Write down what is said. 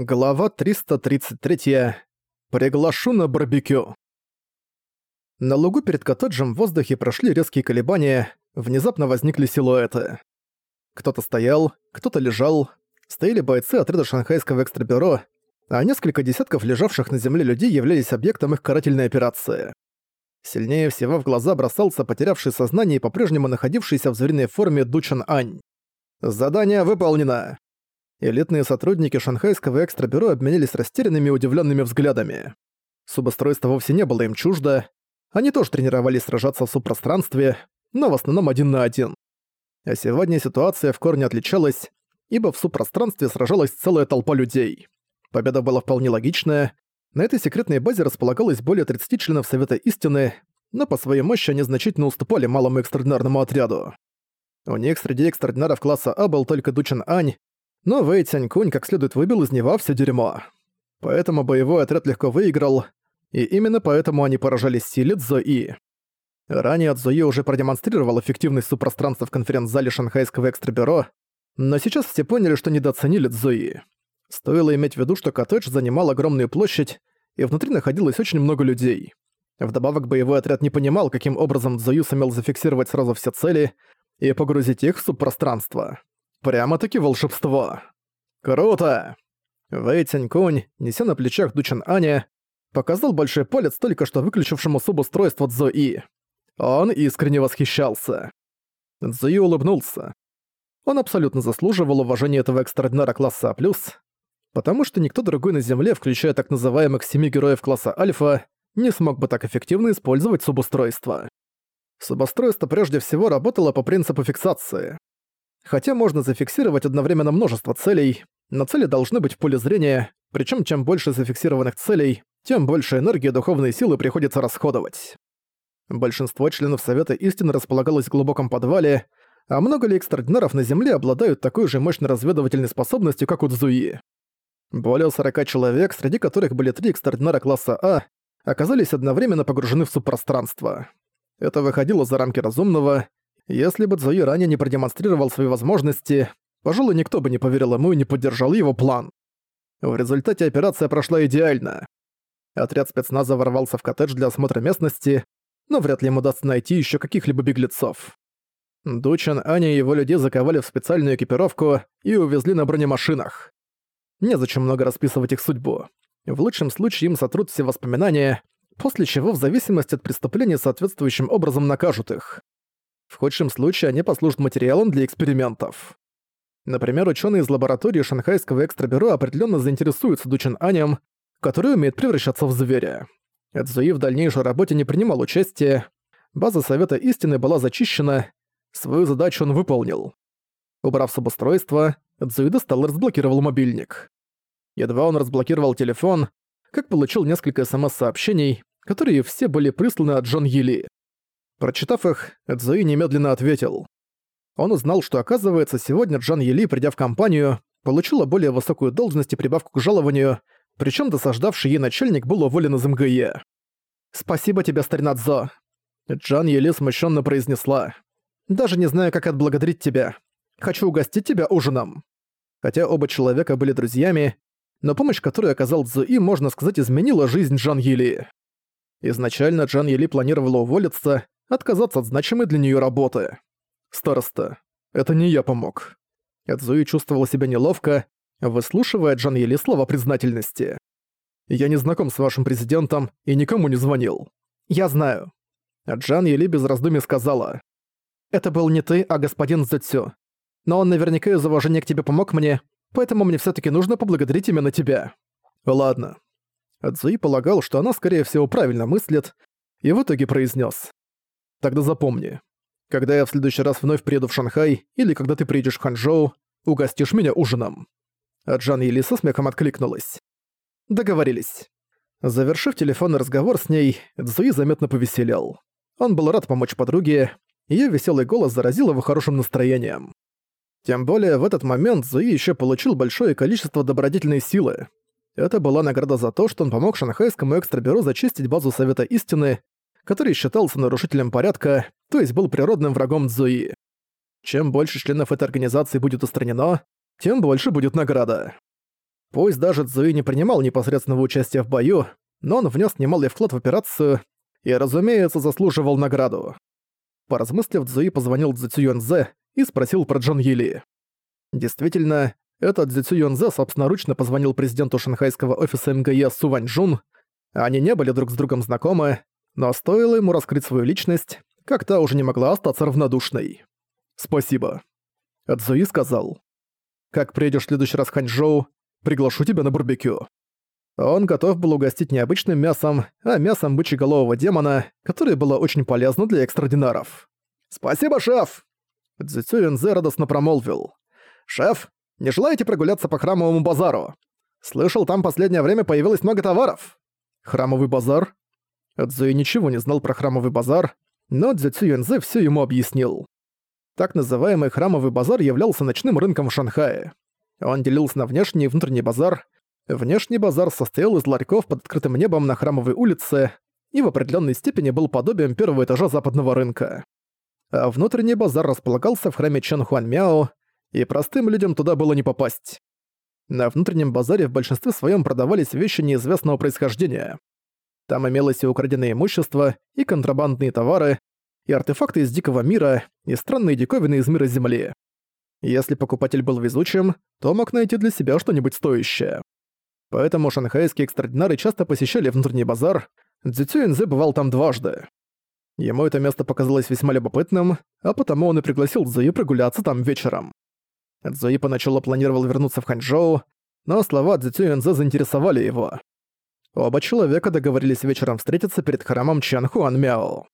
Глава 333. Приглашу на барбекю. На лугу перед коттеджем в воздухе прошли резкие колебания, внезапно возникли силуэты. Кто-то стоял, кто-то лежал, стояли бойцы отряда шанхайского экстрабюро, а несколько десятков лежавших на земле людей являлись объектом их карательной операции. Сильнее всего в глаза бросался потерявший сознание и по-прежнему находившийся в звериной форме Дучан Ань. «Задание выполнено!» Элитные сотрудники шанхайского экстрабюро обменялись растерянными и удивленными взглядами. Субустройство вовсе не было им чуждо. Они тоже тренировались сражаться в субпространстве, но в основном один на один. А сегодня ситуация в корне отличалась, ибо в субпространстве сражалась целая толпа людей. Победа была вполне логичная. На этой секретной базе располагалось более 30 членов Совета Истины, но по своей мощи они значительно уступали малому экстраординарному отряду. У них среди экстраординаров класса А был только Дучин Ань, но Вэй Цянькунь как следует выбил из него все дерьмо. Поэтому боевой отряд легко выиграл, и именно поэтому они поражались силе Цзои. Ранее Цзои уже продемонстрировал эффективность субпространства в конференц-зале Шанхайского экстрабюро, но сейчас все поняли, что недооценили Цзои. Стоило иметь в виду, что коттедж занимал огромную площадь, и внутри находилось очень много людей. Вдобавок боевой отряд не понимал, каким образом Цзою сумел зафиксировать сразу все цели и погрузить их в субпространство. Прямо-таки волшебство. Круто! Вэй Цянькунь, неся на плечах Дучин Аня, показал большой палец только что выключившему субустройство Цзои. Он искренне восхищался. Цзуи улыбнулся. Он абсолютно заслуживал уважения этого экстраординара класса А+, потому что никто другой на Земле, включая так называемых семи героев класса Альфа, не смог бы так эффективно использовать субустройство. Субустройство прежде всего работало по принципу фиксации. Хотя можно зафиксировать одновременно множество целей, но цели должны быть в поле зрения, причем чем больше зафиксированных целей, тем больше энергии духовной силы приходится расходовать. Большинство членов Совета Истины располагалось в глубоком подвале, а много ли экстраординаров на Земле обладают такой же мощной разведывательной способностью, как у Цзуи? Более 40 человек, среди которых были три экстраординара класса А, оказались одновременно погружены в субпространство. Это выходило за рамки разумного, если бы Цзуи ранее не продемонстрировал свои возможности, пожалуй, никто бы не поверил ему и не поддержал его план. В результате операция прошла идеально. Отряд спецназа ворвался в коттедж для осмотра местности, но вряд ли им удастся найти еще каких-либо беглецов. Дучан, Аня и его людей заковали в специальную экипировку и увезли на бронемашинах. Незачем много расписывать их судьбу. В лучшем случае им сотрут все воспоминания, после чего в зависимости от преступления соответствующим образом накажут их. В худшем случае они послужат материалом для экспериментов. Например, ученые из лаборатории Шанхайского экстрабюро определенно заинтересуются Дучин Анем, который умеет превращаться в зверя. Эдзуи в дальнейшей работе не принимал участия, база Совета Истины была зачищена, свою задачу он выполнил. Убрав с обустройства, Эдзуи достал и разблокировал мобильник. Едва он разблокировал телефон, как получил несколько СМС-сообщений, которые все были присланы от Джон Йили. Прочитав их, Эдзуи немедленно ответил. Он узнал, что оказывается, сегодня Джан Ели, придя в компанию, получила более высокую должность и прибавку к жалованию, причем досаждавший ей начальник был уволен из МГЕ. «Спасибо тебе, старина Цзо!» Джан Ели смущенно произнесла. «Даже не знаю, как отблагодарить тебя. Хочу угостить тебя ужином». Хотя оба человека были друзьями, но помощь, которую оказал Цзуи, можно сказать, изменила жизнь Джан Ели. Изначально Джан Ели планировала уволиться, отказаться от значимой для нее работы. Староста, это не я помог. Эдзуи чувствовал себя неловко, выслушивая Джан Ели слова признательности. «Я не знаком с вашим президентом и никому не звонил». «Я знаю». Джан Ели без раздумий сказала. «Это был не ты, а господин Зэцю. Но он наверняка из уважения к тебе помог мне, поэтому мне все таки нужно поблагодарить именно тебя». «Ладно». Цзуи полагал, что она, скорее всего, правильно мыслит, и в итоге произнес: Тогда запомни. Когда я в следующий раз вновь приеду в Шанхай, или когда ты приедешь в Ханчжоу, угостишь меня ужином». А Джан Ели со смехом откликнулась. «Договорились». Завершив телефонный разговор с ней, Цзуи заметно повеселел. Он был рад помочь подруге, её веселый голос заразил его хорошим настроением. Тем более в этот момент Цзуи ещё получил большое количество добродетельной силы. Это была награда за то, что он помог шанхайскому экстрабюро зачистить базу Совета Истины который считался нарушителем порядка, то есть был природным врагом Цзуи. Чем больше членов этой организации будет устранено, тем больше будет награда. Пусть даже Цзуи не принимал непосредственного участия в бою, но он внес немалый вклад в операцию и, разумеется, заслуживал награду. Поразмыслив, Цзуи позвонил Цзю Юнзе и спросил про Джон Йили. Действительно, этот Цзю Юнзе собственноручно позвонил президенту шанхайского офиса МГЕ Су Ваньчжун. Они не были друг с другом знакомы, но стоило ему раскрыть свою личность, как та уже не могла остаться равнодушной. «Спасибо». Цзуи сказал. «Как приедешь в следующий раз в Ханчжоу, приглашу тебя на барбекю». Он готов был угостить не обычным мясом, а мясом бычьеголового демона, которое было очень полезно для экстрадинаров. «Спасибо, шеф!» Цзюцю Юнзе радостно промолвил. «Шеф, не желаете прогуляться по храмовому базару? Слышал, там последнее время появилось много товаров». «Храмовый базар?» Цзуи ничего не знал про храмовый базар, но Цзюцю Юнзе всё ему объяснил. Так называемый храмовый базар являлся ночным рынком в Шанхае. Он делился на внешний и внутренний базар. Внешний базар состоял из ларьков под открытым небом на храмовой улице и в определенной степени был подобием первого этажа западного рынка. А внутренний базар располагался в храме Чен и простым людям туда было не попасть. На внутреннем базаре в большинстве своем продавались вещи неизвестного происхождения. Там имелось и украденное имущество, и контрабандные товары, и артефакты из дикого мира, и странные диковины из мира Земли. Если покупатель был везучим, то мог найти для себя что-нибудь стоящее. Поэтому шанхайские экстрадинары часто посещали внутренний базар, Цзюцю Инзе бывал там дважды. Ему это место показалось весьма любопытным, а потому он и пригласил Цзуи прогуляться там вечером. Цзуи поначалу планировал вернуться в Ханчжоу, но слова Цзюцю Инзе заинтересовали его. Оба человека договорились вечером встретиться перед храмом Чан Хуан Мяо.